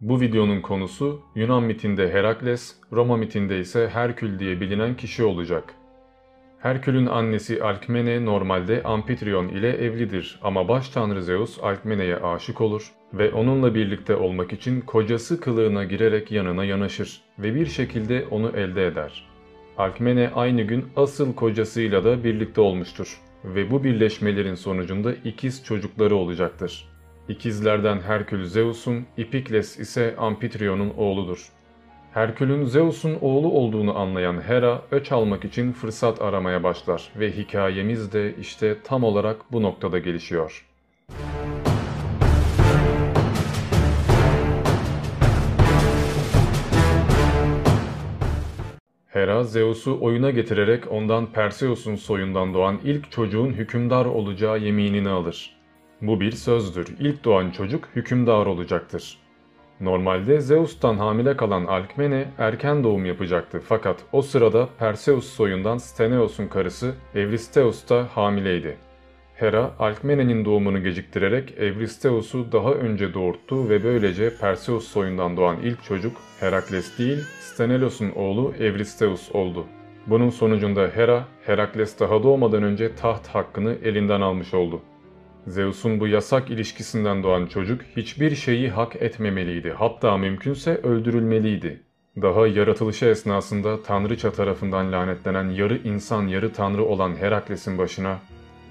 Bu videonun konusu Yunan mitinde Herakles, Roma mitinde ise Herkül diye bilinen kişi olacak. Herkül'ün annesi Alkmene normalde Amfitryon ile evlidir ama baş tanrı Zeus Alkmene'ye aşık olur ve onunla birlikte olmak için kocası kılığına girerek yanına yanaşır ve bir şekilde onu elde eder. Alkmene aynı gün asıl kocasıyla da birlikte olmuştur ve bu birleşmelerin sonucunda ikiz çocukları olacaktır. İkizlerden Herkül Zeus'un, Ipikles ise Amfitrion'un oğludur. Herkül'ün Zeus'un oğlu olduğunu anlayan Hera öç almak için fırsat aramaya başlar ve hikayemiz de işte tam olarak bu noktada gelişiyor. Hera, Zeus'u oyuna getirerek ondan Perseus'un soyundan doğan ilk çocuğun hükümdar olacağı yeminini alır. Bu bir sözdür. İlk doğan çocuk hükümdar olacaktır. Normalde Zeus'tan hamile kalan Alkmene erken doğum yapacaktı fakat o sırada Perseus soyundan Steneos'un karısı Evristeus da hamileydi. Hera, Alkmene'nin doğumunu geciktirerek Evristeus'u daha önce doğurttu ve böylece Perseus soyundan doğan ilk çocuk Herakles değil, Sthenelos'un oğlu Evristeus oldu. Bunun sonucunda Hera, Herakles daha doğmadan önce taht hakkını elinden almış oldu. Zeus'un bu yasak ilişkisinden doğan çocuk hiçbir şeyi hak etmemeliydi. Hatta mümkünse öldürülmeliydi. Daha yaratılışı esnasında Tanrıça tarafından lanetlenen yarı insan yarı tanrı olan Herakles'in başına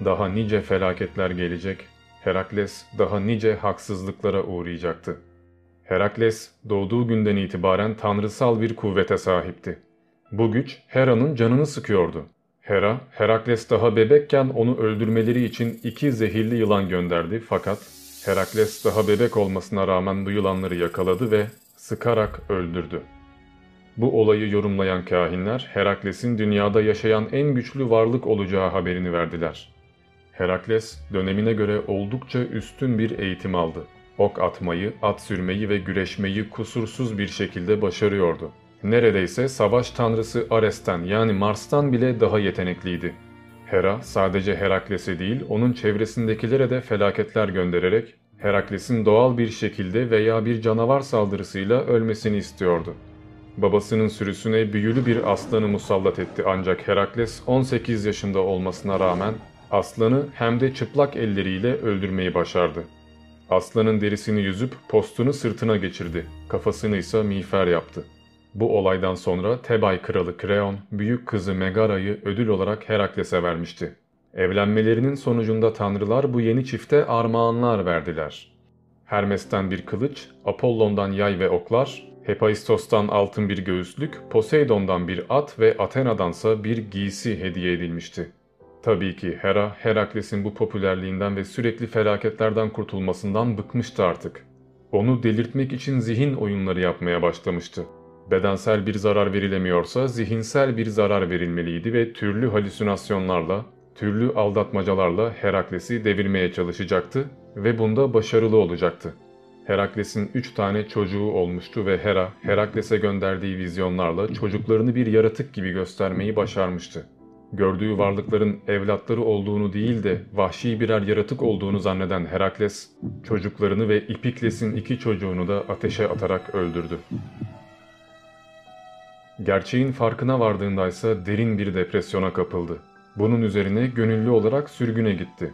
daha nice felaketler gelecek, Herakles daha nice haksızlıklara uğrayacaktı. Herakles doğduğu günden itibaren tanrısal bir kuvvete sahipti. Bu güç Hera'nın canını sıkıyordu. Hera, Herakles daha bebekken onu öldürmeleri için iki zehirli yılan gönderdi fakat Herakles daha bebek olmasına rağmen bu yılanları yakaladı ve sıkarak öldürdü. Bu olayı yorumlayan kahinler Herakles'in dünyada yaşayan en güçlü varlık olacağı haberini verdiler. Herakles dönemine göre oldukça üstün bir eğitim aldı. Ok atmayı, at sürmeyi ve güreşmeyi kusursuz bir şekilde başarıyordu. Neredeyse savaş tanrısı Ares'ten yani Mars'tan bile daha yetenekliydi. Hera sadece Herakles'e değil onun çevresindekilere de felaketler göndererek Herakles'in doğal bir şekilde veya bir canavar saldırısıyla ölmesini istiyordu. Babasının sürüsüne büyülü bir aslanı musallat etti ancak Herakles 18 yaşında olmasına rağmen aslanı hem de çıplak elleriyle öldürmeyi başardı. Aslanın derisini yüzüp postunu sırtına geçirdi, kafasını ise miğfer yaptı. Bu olaydan sonra Tebay kralı Kreon, büyük kızı Megara'yı ödül olarak Herakles'e vermişti. Evlenmelerinin sonucunda tanrılar bu yeni çifte armağanlar verdiler. Hermes'ten bir kılıç, Apollon'dan yay ve oklar, Hephaistos'tan altın bir göğüslük, Poseidon'dan bir at ve Athena'dansa bir giysi hediye edilmişti. Tabii ki Hera, Herakles'in bu popülerliğinden ve sürekli felaketlerden kurtulmasından bıkmıştı artık. Onu delirtmek için zihin oyunları yapmaya başlamıştı. Bedensel bir zarar verilemiyorsa zihinsel bir zarar verilmeliydi ve türlü halüsinasyonlarla, türlü aldatmacalarla Herakles'i devirmeye çalışacaktı ve bunda başarılı olacaktı. Herakles'in üç tane çocuğu olmuştu ve Hera, Herakles'e gönderdiği vizyonlarla çocuklarını bir yaratık gibi göstermeyi başarmıştı. Gördüğü varlıkların evlatları olduğunu değil de vahşi birer yaratık olduğunu zanneden Herakles, çocuklarını ve İpikles'in iki çocuğunu da ateşe atarak öldürdü. Gerçeğin farkına vardığında ise derin bir depresyona kapıldı. Bunun üzerine gönüllü olarak sürgüne gitti.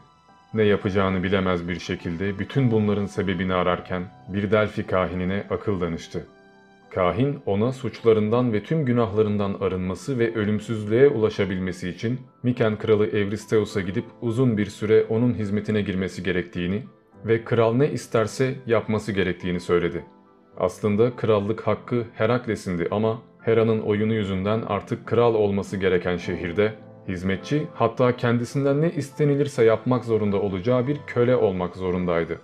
Ne yapacağını bilemez bir şekilde bütün bunların sebebini ararken bir Delphi kahinine akıl danıştı. Kahin ona suçlarından ve tüm günahlarından arınması ve ölümsüzlüğe ulaşabilmesi için Miken kralı Evristeus'a gidip uzun bir süre onun hizmetine girmesi gerektiğini ve kral ne isterse yapması gerektiğini söyledi. Aslında krallık hakkı Herakles'indi ama Hera'nın oyunu yüzünden artık kral olması gereken şehirde hizmetçi hatta kendisinden ne istenilirse yapmak zorunda olacağı bir köle olmak zorundaydı.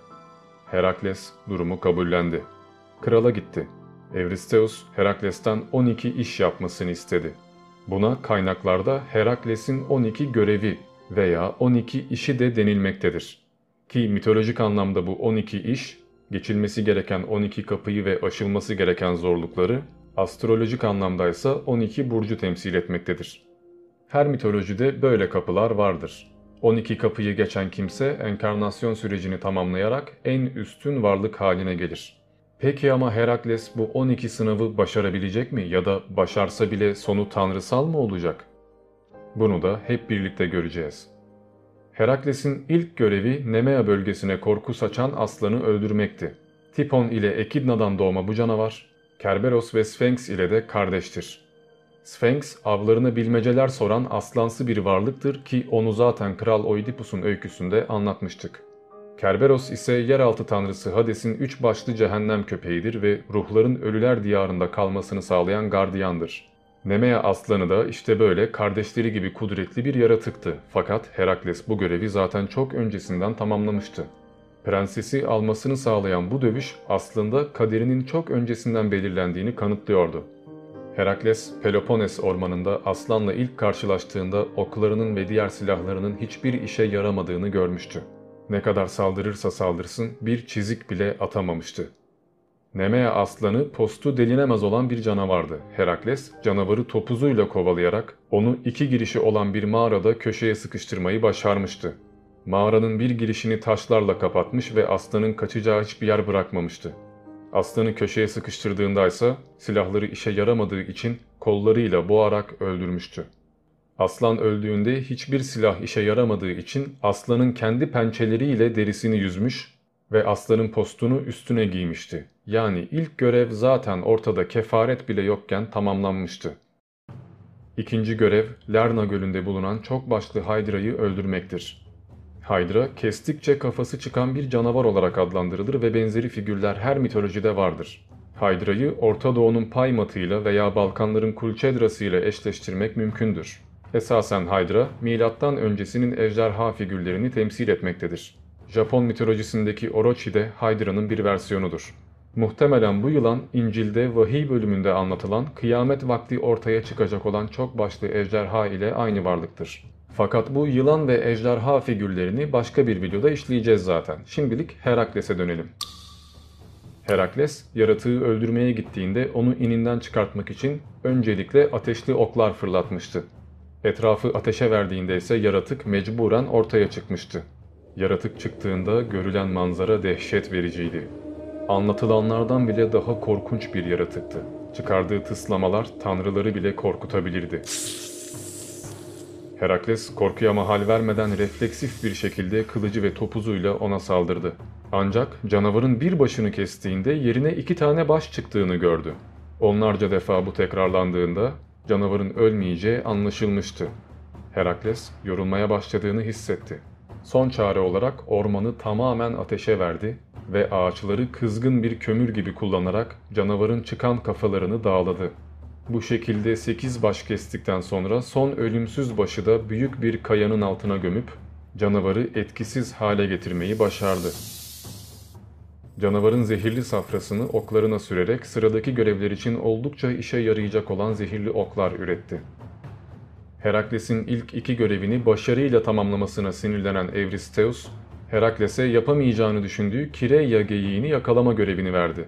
Herakles durumu kabullendi. Krala gitti. Evristeus Herakles'ten 12 iş yapmasını istedi. Buna kaynaklarda Herakles'in 12 görevi veya 12 işi de denilmektedir. Ki mitolojik anlamda bu 12 iş, geçilmesi gereken 12 kapıyı ve aşılması gereken zorlukları astrolojik anlamdaysa 12 burcu temsil etmektedir. Her mitolojide böyle kapılar vardır. 12 kapıyı geçen kimse enkarnasyon sürecini tamamlayarak en üstün varlık haline gelir. Peki ama Herakles bu 12 sınavı başarabilecek mi ya da başarsa bile sonu tanrısal mı olacak? Bunu da hep birlikte göreceğiz. Herakles'in ilk görevi Nemea bölgesine korku saçan aslanı öldürmekti. Tipon ile Ekidna'dan doğma bu canavar, Kerberos ve Sphinx ile de kardeştir. Sphinx avlarını bilmeceler soran aslansı bir varlıktır ki onu zaten Kral Oidipus'un öyküsünde anlatmıştık. Kerberos ise yeraltı tanrısı Hades'in üç başlı cehennem köpeğidir ve ruhların ölüler diyarında kalmasını sağlayan gardiyandır. Nemea aslanı da işte böyle kardeşleri gibi kudretli bir yaratıktı fakat Herakles bu görevi zaten çok öncesinden tamamlamıştı. Prensesi almasını sağlayan bu dövüş aslında kaderinin çok öncesinden belirlendiğini kanıtlıyordu. Herakles, Peloponnes ormanında aslanla ilk karşılaştığında oklarının ve diğer silahlarının hiçbir işe yaramadığını görmüştü. Ne kadar saldırırsa saldırsın bir çizik bile atamamıştı. Nemea aslanı postu delinemez olan bir canavardı. Herakles canavarı topuzuyla kovalayarak onu iki girişi olan bir mağarada köşeye sıkıştırmayı başarmıştı. Mağaranın bir girişini taşlarla kapatmış ve aslanın kaçacağı hiçbir yer bırakmamıştı. Aslanı köşeye sıkıştırdığında ise silahları işe yaramadığı için kollarıyla boğarak öldürmüştü. Aslan öldüğünde hiçbir silah işe yaramadığı için aslanın kendi pençeleriyle derisini yüzmüş ve aslanın postunu üstüne giymişti. Yani ilk görev zaten ortada kefaret bile yokken tamamlanmıştı. İkinci görev Lerna Gölü'nde bulunan çok başlı Hydra'yı öldürmektir. Hydra, kestikçe kafası çıkan bir canavar olarak adlandırılır ve benzeri figürler her mitolojide vardır. Hydra'yı Orta Doğu'nun Paymat'ıyla veya Balkanların Kulçedrası ile eşleştirmek mümkündür. Esasen Hydra, milattan öncesinin ejderha figürlerini temsil etmektedir. Japon mitolojisindeki Orochi de Hydra'nın bir versiyonudur. Muhtemelen bu yılan İncil'de vahiy bölümünde anlatılan kıyamet vakti ortaya çıkacak olan çok başlı ejderha ile aynı varlıktır. Fakat bu yılan ve ejderha figürlerini başka bir videoda işleyeceğiz zaten. Şimdilik Herakles'e dönelim. Herakles, yaratığı öldürmeye gittiğinde onu ininden çıkartmak için öncelikle ateşli oklar fırlatmıştı. Etrafı ateşe verdiğinde ise yaratık mecburen ortaya çıkmıştı. Yaratık çıktığında görülen manzara dehşet vericiydi. Anlatılanlardan bile daha korkunç bir yaratıktı. Çıkardığı tıslamalar tanrıları bile korkutabilirdi. Herakles korkuya mahal vermeden refleksif bir şekilde kılıcı ve topuzuyla ona saldırdı. Ancak canavarın bir başını kestiğinde yerine iki tane baş çıktığını gördü. Onlarca defa bu tekrarlandığında canavarın ölmeyeceği anlaşılmıştı. Herakles yorulmaya başladığını hissetti. Son çare olarak ormanı tamamen ateşe verdi ve ağaçları kızgın bir kömür gibi kullanarak canavarın çıkan kafalarını dağladı. Bu şekilde 8 baş kestikten sonra son ölümsüz başı da büyük bir kayanın altına gömüp canavarı etkisiz hale getirmeyi başardı. Canavarın zehirli safrasını oklarına sürerek sıradaki görevler için oldukça işe yarayacak olan zehirli oklar üretti. Herakles'in ilk iki görevini başarıyla tamamlamasına sinirlenen Evristeus, Herakles'e yapamayacağını düşündüğü Kireya geyiğini yakalama görevini verdi.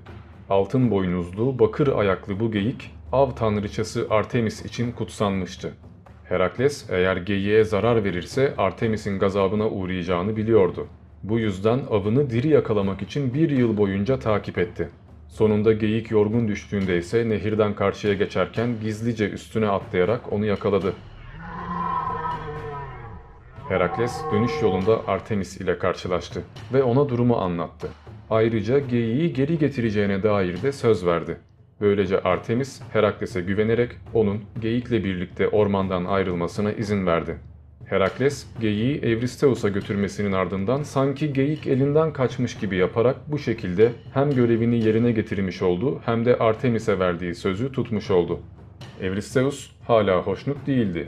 Altın boynuzlu, bakır ayaklı bu geyik, av tanrıçası Artemis için kutsanmıştı. Herakles eğer geyiğe zarar verirse Artemis'in gazabına uğrayacağını biliyordu. Bu yüzden avını diri yakalamak için bir yıl boyunca takip etti. Sonunda geyik yorgun düştüğünde ise nehirden karşıya geçerken gizlice üstüne atlayarak onu yakaladı. Herakles dönüş yolunda Artemis ile karşılaştı ve ona durumu anlattı. Ayrıca geyiği geri getireceğine dair de söz verdi. Böylece Artemis Herakles'e güvenerek onun geyikle birlikte ormandan ayrılmasına izin verdi. Herakles, geyiği Evristeus'a götürmesinin ardından sanki geyik elinden kaçmış gibi yaparak bu şekilde hem görevini yerine getirmiş oldu hem de Artemis'e verdiği sözü tutmuş oldu. Evristeus hala hoşnut değildi.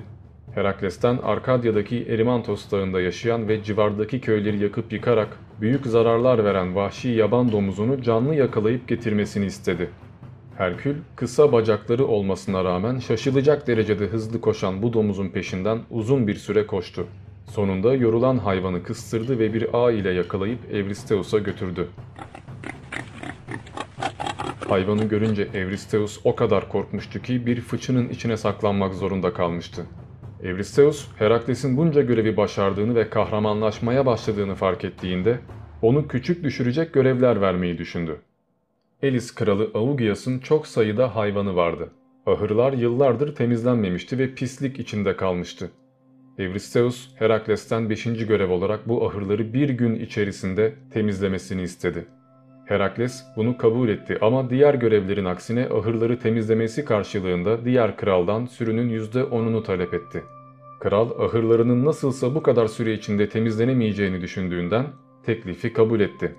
Herakles'ten Arkadya'daki Erimantos dağında yaşayan ve civardaki köyleri yakıp yıkarak büyük zararlar veren vahşi yaban domuzunu canlı yakalayıp getirmesini istedi. Herkül, kısa bacakları olmasına rağmen şaşılacak derecede hızlı koşan bu domuzun peşinden uzun bir süre koştu. Sonunda yorulan hayvanı kıstırdı ve bir ağ ile yakalayıp Evristeus'a götürdü. Hayvanı görünce Evristeus o kadar korkmuştu ki bir fıçının içine saklanmak zorunda kalmıştı. Evristeus, Herakles'in bunca görevi başardığını ve kahramanlaşmaya başladığını fark ettiğinde onu küçük düşürecek görevler vermeyi düşündü. Elis kralı Augias'ın çok sayıda hayvanı vardı. Ahırlar yıllardır temizlenmemişti ve pislik içinde kalmıştı. Evristeus, Herakles'ten 5. görev olarak bu ahırları bir gün içerisinde temizlemesini istedi. Herakles bunu kabul etti ama diğer görevlerin aksine ahırları temizlemesi karşılığında diğer kraldan sürünün %10'unu talep etti. Kral ahırlarının nasılsa bu kadar süre içinde temizlenemeyeceğini düşündüğünden teklifi kabul etti.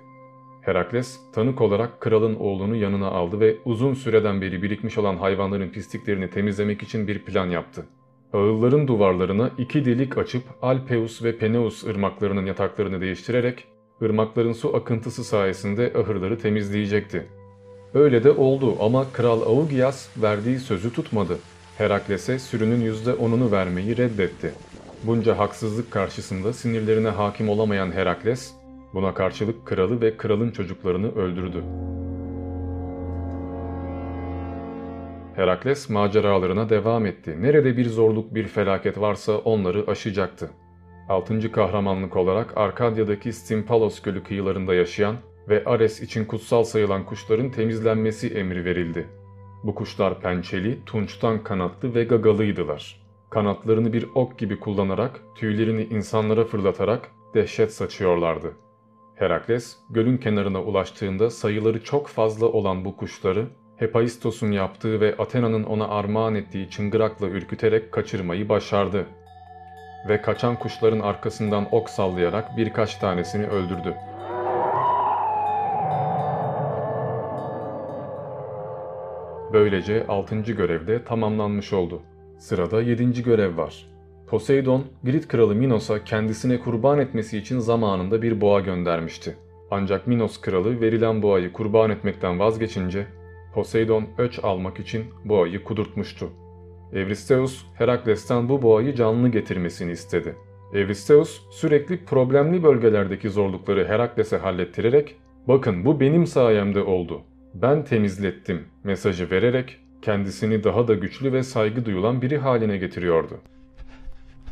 Herakles tanık olarak kralın oğlunu yanına aldı ve uzun süreden beri birikmiş olan hayvanların pisliklerini temizlemek için bir plan yaptı. Ağılların duvarlarına iki delik açıp Alpeus ve Peneus ırmaklarının yataklarını değiştirerek ırmakların su akıntısı sayesinde ahırları temizleyecekti. Öyle de oldu ama Kral Augias verdiği sözü tutmadı. Herakles'e sürünün %10'unu vermeyi reddetti. Bunca haksızlık karşısında sinirlerine hakim olamayan Herakles, buna karşılık kralı ve kralın çocuklarını öldürdü. Herakles maceralarına devam etti. Nerede bir zorluk, bir felaket varsa onları aşacaktı. Altıncı kahramanlık olarak Arkadya'daki Stimpalos Gölü kıyılarında yaşayan ve Ares için kutsal sayılan kuşların temizlenmesi emri verildi. Bu kuşlar pençeli, tunçtan kanatlı ve gagalıydılar. Kanatlarını bir ok gibi kullanarak, tüylerini insanlara fırlatarak dehşet saçıyorlardı. Herakles, gölün kenarına ulaştığında sayıları çok fazla olan bu kuşları, Hephaistos'un yaptığı ve Athena'nın ona armağan ettiği çıngırakla ürküterek kaçırmayı başardı. Ve kaçan kuşların arkasından ok sallayarak birkaç tanesini öldürdü. Böylece 6. görev de tamamlanmış oldu. Sırada 7. görev var. Poseidon, Girit kralı Minos'a kendisine kurban etmesi için zamanında bir boğa göndermişti. Ancak Minos kralı verilen boğayı kurban etmekten vazgeçince Poseidon öç almak için boğayı kudurtmuştu. Evristeus, Herakles'ten bu boğayı canlı getirmesini istedi. Evristeus sürekli problemli bölgelerdeki zorlukları Herakles'e hallettirerek ''Bakın bu benim sayemde oldu. Ben temizlettim.'' mesajı vererek kendisini daha da güçlü ve saygı duyulan biri haline getiriyordu.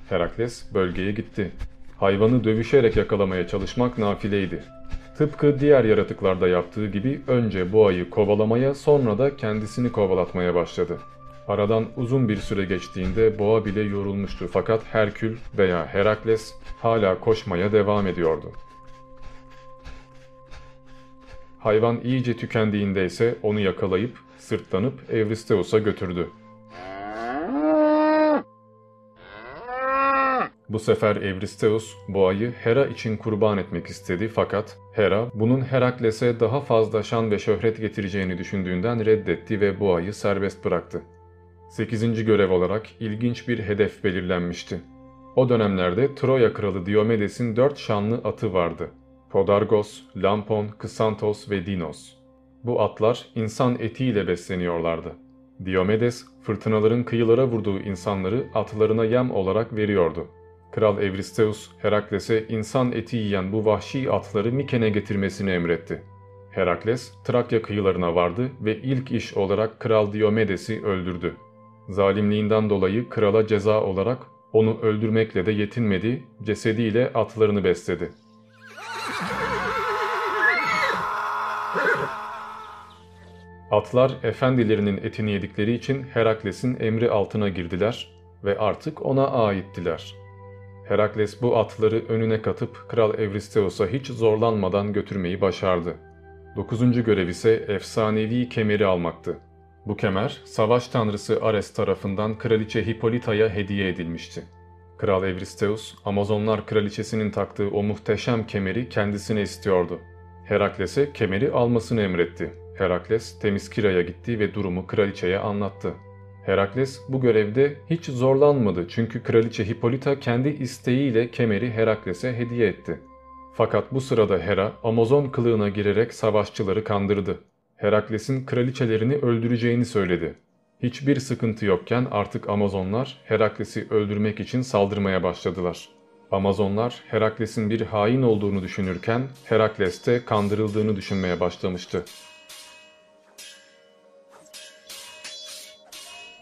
Herakles bölgeye gitti. Hayvanı dövüşerek yakalamaya çalışmak nafileydi. Tıpkı diğer yaratıklarda yaptığı gibi önce boğayı kovalamaya sonra da kendisini kovalatmaya başladı. Aradan uzun bir süre geçtiğinde boğa bile yorulmuştu fakat Herkül veya Herakles hala koşmaya devam ediyordu. Hayvan iyice tükendiğinde ise onu yakalayıp sırtlanıp Evristeus'a götürdü. Bu sefer Evristeus boğayı Hera için kurban etmek istedi fakat Hera bunun Herakles'e daha fazla şan ve şöhret getireceğini düşündüğünden reddetti ve boğayı serbest bıraktı. 8. görev olarak ilginç bir hedef belirlenmişti. O dönemlerde Troya kralı Diomedes'in dört şanlı atı vardı. Podargos, Lampon, Kısantos ve Dinos. Bu atlar insan etiyle besleniyorlardı. Diomedes, fırtınaların kıyılara vurduğu insanları atlarına yem olarak veriyordu. Kral Evristeus, Herakles'e insan eti yiyen bu vahşi atları Miken'e getirmesini emretti. Herakles, Trakya kıyılarına vardı ve ilk iş olarak Kral Diomedes'i öldürdü. Zalimliğinden dolayı krala ceza olarak onu öldürmekle de yetinmedi, cesediyle atlarını besledi. Atlar efendilerinin etini yedikleri için Herakles'in emri altına girdiler ve artık ona aittiler. Herakles bu atları önüne katıp Kral Evristeus'a hiç zorlanmadan götürmeyi başardı. Dokuzuncu görev ise efsanevi kemeri almaktı. Bu kemer, savaş tanrısı Ares tarafından Kraliçe Hippolyta'ya hediye edilmişti. Kral Evristeus, Amazonlar kraliçesinin taktığı o muhteşem kemeri kendisine istiyordu. Herakles'e kemeri almasını emretti. Herakles Temiskira'ya gitti ve durumu kraliçeye anlattı. Herakles bu görevde hiç zorlanmadı çünkü kraliçe Hippolyta kendi isteğiyle kemeri Herakles'e hediye etti. Fakat bu sırada Hera Amazon kılığına girerek savaşçıları kandırdı. Herakles'in kraliçelerini öldüreceğini söyledi. Hiçbir sıkıntı yokken artık Amazonlar Herakles'i öldürmek için saldırmaya başladılar. Amazonlar Herakles'in bir hain olduğunu düşünürken Herakles de kandırıldığını düşünmeye başlamıştı.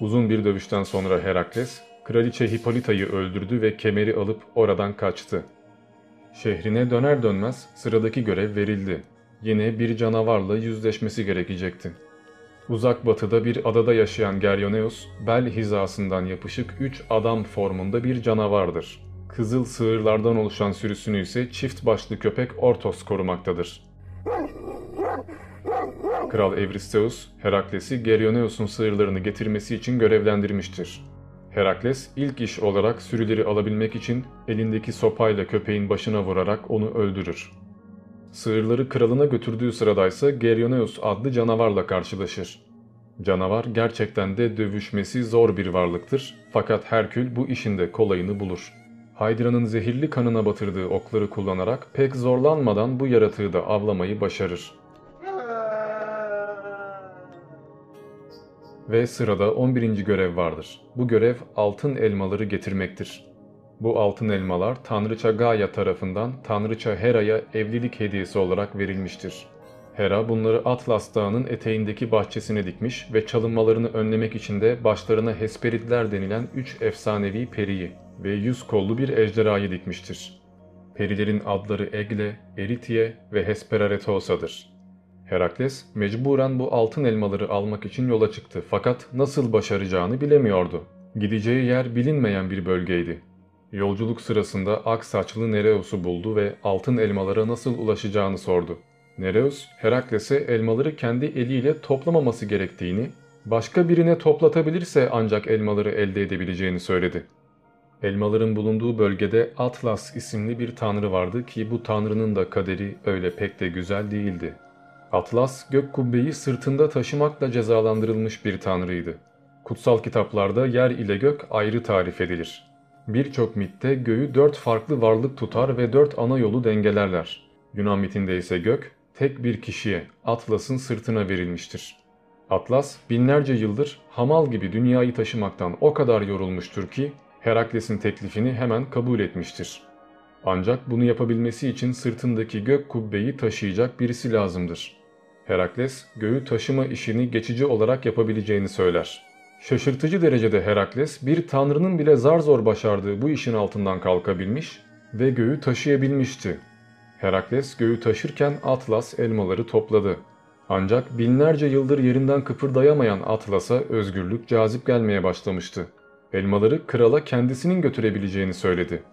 Uzun bir dövüşten sonra Herakles, kraliçe Hippolyta'yı öldürdü ve kemeri alıp oradan kaçtı. Şehrine döner dönmez sıradaki görev verildi. yine bir canavarla yüzleşmesi gerekecekti. Uzak batıda bir adada yaşayan Geryoneus, bel hizasından yapışık 3 adam formunda bir canavardır. Kızıl sığırlardan oluşan sürüsünü ise çift başlı köpek Ortos korumaktadır. Kral Evristeus, Herakles'i Geryoneus'un sığırlarını getirmesi için görevlendirmiştir. Herakles ilk iş olarak sürüleri alabilmek için elindeki sopayla köpeğin başına vurarak onu öldürür. Sığırları kralına götürdüğü sıradaysa Geryoneus adlı canavarla karşılaşır. Canavar gerçekten de dövüşmesi zor bir varlıktır fakat Herkül bu işinde kolayını bulur. Hydra'nın zehirli kanına batırdığı okları kullanarak pek zorlanmadan bu yaratığı da avlamayı başarır. Ve sırada 11. görev vardır. Bu görev altın elmaları getirmektir. Bu altın elmalar Tanrıça Gaia tarafından Tanrıça Hera'ya evlilik hediyesi olarak verilmiştir. Hera bunları Atlas Dağı'nın eteğindeki bahçesine dikmiş ve çalınmalarını önlemek için de başlarına Hesperidler denilen üç efsanevi periyi ve yüz kollu bir ejderhayı dikmiştir. Perilerin adları Egle, Eritie ve Hesperatosa'dır. Herakles mecburen bu altın elmaları almak için yola çıktı fakat nasıl başaracağını bilemiyordu. Gideceği yer bilinmeyen bir bölgeydi. Yolculuk sırasında ak saçlı Nereus'u buldu ve altın elmalara nasıl ulaşacağını sordu. Nereus, Herakles'e elmaları kendi eliyle toplamaması gerektiğini, başka birine toplatabilirse ancak elmaları elde edebileceğini söyledi. Elmaların bulunduğu bölgede Atlas isimli bir tanrı vardı ki bu tanrının da kaderi öyle pek de güzel değildi. Atlas, gök kubbeyi sırtında taşımakla cezalandırılmış bir tanrıydı. Kutsal kitaplarda yer ile gök ayrı tarif edilir. Birçok mitte göğü dört farklı varlık tutar ve dört ana yolu dengelerler. Yunan mitinde ise gök, tek bir kişiye, Atlas'ın sırtına verilmiştir. Atlas, binlerce yıldır hamal gibi dünyayı taşımaktan o kadar yorulmuştur ki, Herakles'in teklifini hemen kabul etmiştir. Ancak bunu yapabilmesi için sırtındaki gök kubbeyi taşıyacak birisi lazımdır. Herakles, göğü taşıma işini geçici olarak yapabileceğini söyler. Şaşırtıcı derecede Herakles, bir tanrının bile zar zor başardığı bu işin altından kalkabilmiş ve göğü taşıyabilmişti. Herakles göğü taşırken Atlas elmaları topladı. Ancak binlerce yıldır yerinden kıpırdayamayan Atlas'a özgürlük cazip gelmeye başlamıştı. Elmaları krala kendisinin götürebileceğini söyledi.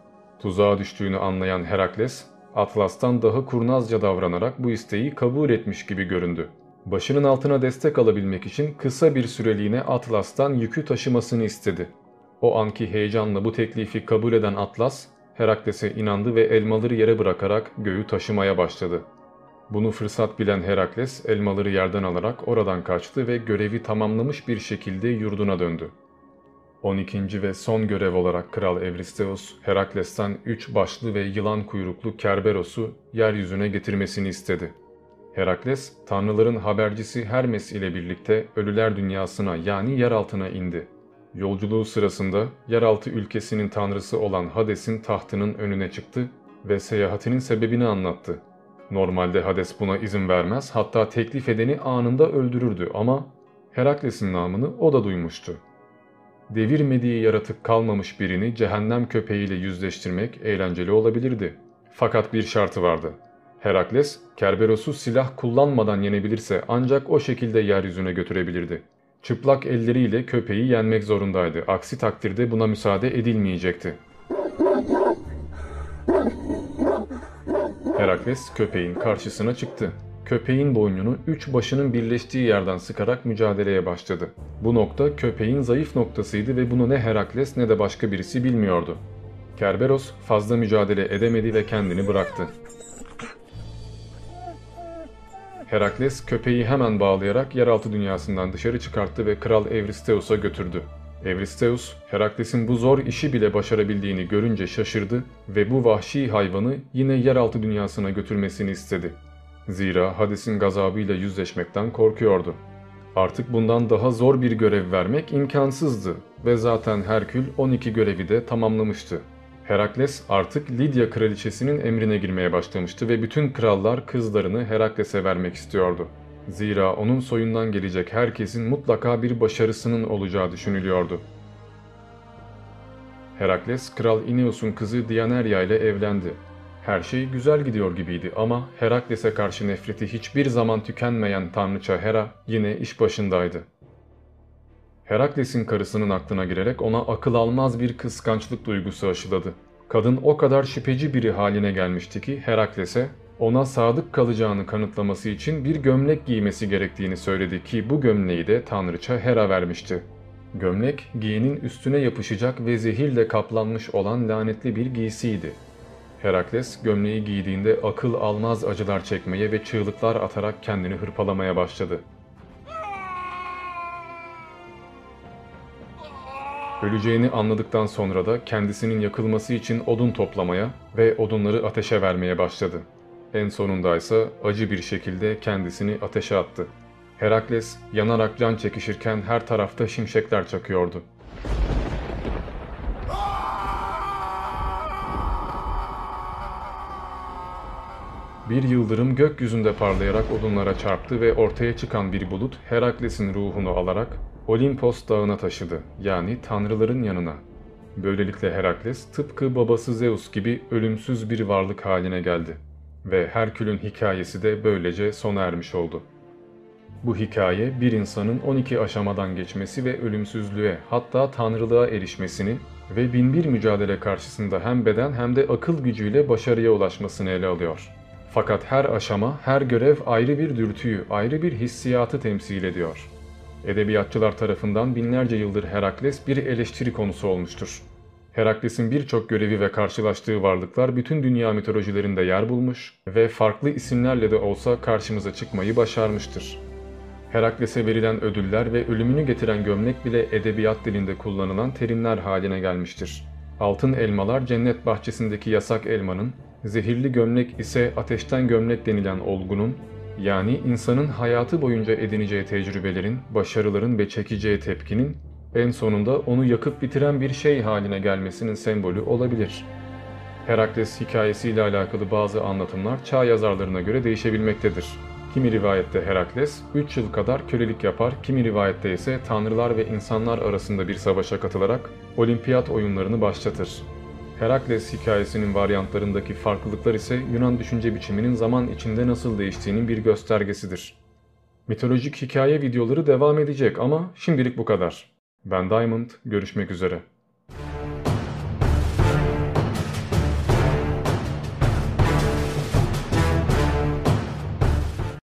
Tuzağa düştüğünü anlayan Herakles, Atlas'tan daha kurnazca davranarak bu isteği kabul etmiş gibi göründü. Başının altına destek alabilmek için kısa bir süreliğine Atlas'tan yükü taşımasını istedi. O anki heyecanla bu teklifi kabul eden Atlas, Herakles'e inandı ve elmaları yere bırakarak göğü taşımaya başladı. Bunu fırsat bilen Herakles elmaları yerden alarak oradan kaçtı ve görevi tamamlamış bir şekilde yurduna döndü. 12. ve son görev olarak Kral Evristeus, Herakles'ten üç başlı ve yılan kuyruklu Kerberos'u yeryüzüne getirmesini istedi. Herakles, tanrıların habercisi Hermes ile birlikte ölüler dünyasına yani yer altına indi. Yolculuğu sırasında yeraltı ülkesinin tanrısı olan Hades'in tahtının önüne çıktı ve seyahatinin sebebini anlattı. Normalde Hades buna izin vermez hatta teklif edeni anında öldürürdü ama Herakles'in namını o da duymuştu. Devirmediği yaratık kalmamış birini cehennem köpeğiyle yüzleştirmek eğlenceli olabilirdi. Fakat bir şartı vardı. Herakles, Kerberos'u silah kullanmadan yenebilirse ancak o şekilde yeryüzüne götürebilirdi. Çıplak elleriyle köpeği yenmek zorundaydı. Aksi takdirde buna müsaade edilmeyecekti. Herakles köpeğin karşısına çıktı. Köpeğin boynunu üç başının birleştiği yerden sıkarak mücadeleye başladı. Bu nokta köpeğin zayıf noktasıydı ve bunu ne Herakles ne de başka birisi bilmiyordu. Kerberos fazla mücadele edemedi ve kendini bıraktı. Herakles köpeği hemen bağlayarak yeraltı dünyasından dışarı çıkarttı ve Kral Evristeus'a götürdü. Evristeus, Herakles'in bu zor işi bile başarabildiğini görünce şaşırdı ve bu vahşi hayvanı yine yeraltı dünyasına götürmesini istedi. Zira Hades'in gazabıyla yüzleşmekten korkuyordu. Artık bundan daha zor bir görev vermek imkansızdı ve zaten Herkül 12 görevi de tamamlamıştı. Herakles artık Lidya kraliçesinin emrine girmeye başlamıştı ve bütün krallar kızlarını Herakles'e vermek istiyordu. Zira onun soyundan gelecek herkesin mutlaka bir başarısının olacağı düşünülüyordu. Herakles, Kral Ineos'un kızı Dianeria ile evlendi Her şey güzel gidiyor gibiydi ama Herakles'e karşı nefreti hiçbir zaman tükenmeyen tanrıça Hera yine iş başındaydı. Herakles'in karısının aklına girerek ona akıl almaz bir kıskançlık duygusu aşıladı. Kadın o kadar şüpheci biri haline gelmişti ki Herakles'e ona sadık kalacağını kanıtlaması için bir gömlek giymesi gerektiğini söyledi ki bu gömleği de tanrıça Hera vermişti. Gömlek giyenin üstüne yapışacak ve zehirle kaplanmış olan lanetli bir giysiydi. Herakles gömleği giydiğinde akıl almaz acılar çekmeye ve çığlıklar atarak kendini hırpalamaya başladı. Öleceğini anladıktan sonra da kendisinin yakılması için odun toplamaya ve odunları ateşe vermeye başladı. En sonunda ise acı bir şekilde kendisini ateşe attı. Herakles yanarak can çekişirken her tarafta şimşekler çakıyordu. Bir yıldırım gökyüzünde parlayarak odunlara çarptı ve ortaya çıkan bir bulut Herakles'in ruhunu alarak Olimpos dağına taşıdı yani tanrıların yanına. Böylelikle Herakles tıpkı babası Zeus gibi ölümsüz bir varlık haline geldi ve Herkül'ün hikayesi de böylece sona ermiş oldu. Bu hikaye bir insanın 12 aşamadan geçmesi ve ölümsüzlüğe hatta tanrılığa erişmesini ve binbir mücadele karşısında hem beden hem de akıl gücüyle başarıya ulaşmasını ele alıyor. Fakat her aşama, her görev ayrı bir dürtüyü, ayrı bir hissiyatı temsil ediyor. Edebiyatçılar tarafından binlerce yıldır Herakles bir eleştiri konusu olmuştur. Herakles'in birçok görevi ve karşılaştığı varlıklar bütün dünya mitolojilerinde yer bulmuş ve farklı isimlerle de olsa karşımıza çıkmayı başarmıştır. Herakles'e verilen ödüller ve ölümünü getiren gömlek bile edebiyat dilinde kullanılan terimler haline gelmiştir. Altın elmalar cennet bahçesindeki yasak elmanın, zehirli gömlek ise ateşten gömlek denilen olgunun, yani insanın hayatı boyunca edineceği tecrübelerin, başarıların ve çekeceği tepkinin en sonunda onu yakıp bitiren bir şey haline gelmesinin sembolü olabilir. Herakles hikayesiyle alakalı bazı anlatımlar çağ yazarlarına göre değişebilmektedir. Kimi rivayette Herakles 3 yıl kadar kölelik yapar, kimi rivayette ise tanrılar ve insanlar arasında bir savaşa katılarak olimpiyat oyunlarını başlatır. Herakles hikayesinin varyantlarındaki farklılıklar ise Yunan düşünce biçiminin zaman içinde nasıl değiştiğinin bir göstergesidir. Mitolojik hikaye videoları devam edecek ama şimdilik bu kadar. Ben Diamond, görüşmek üzere.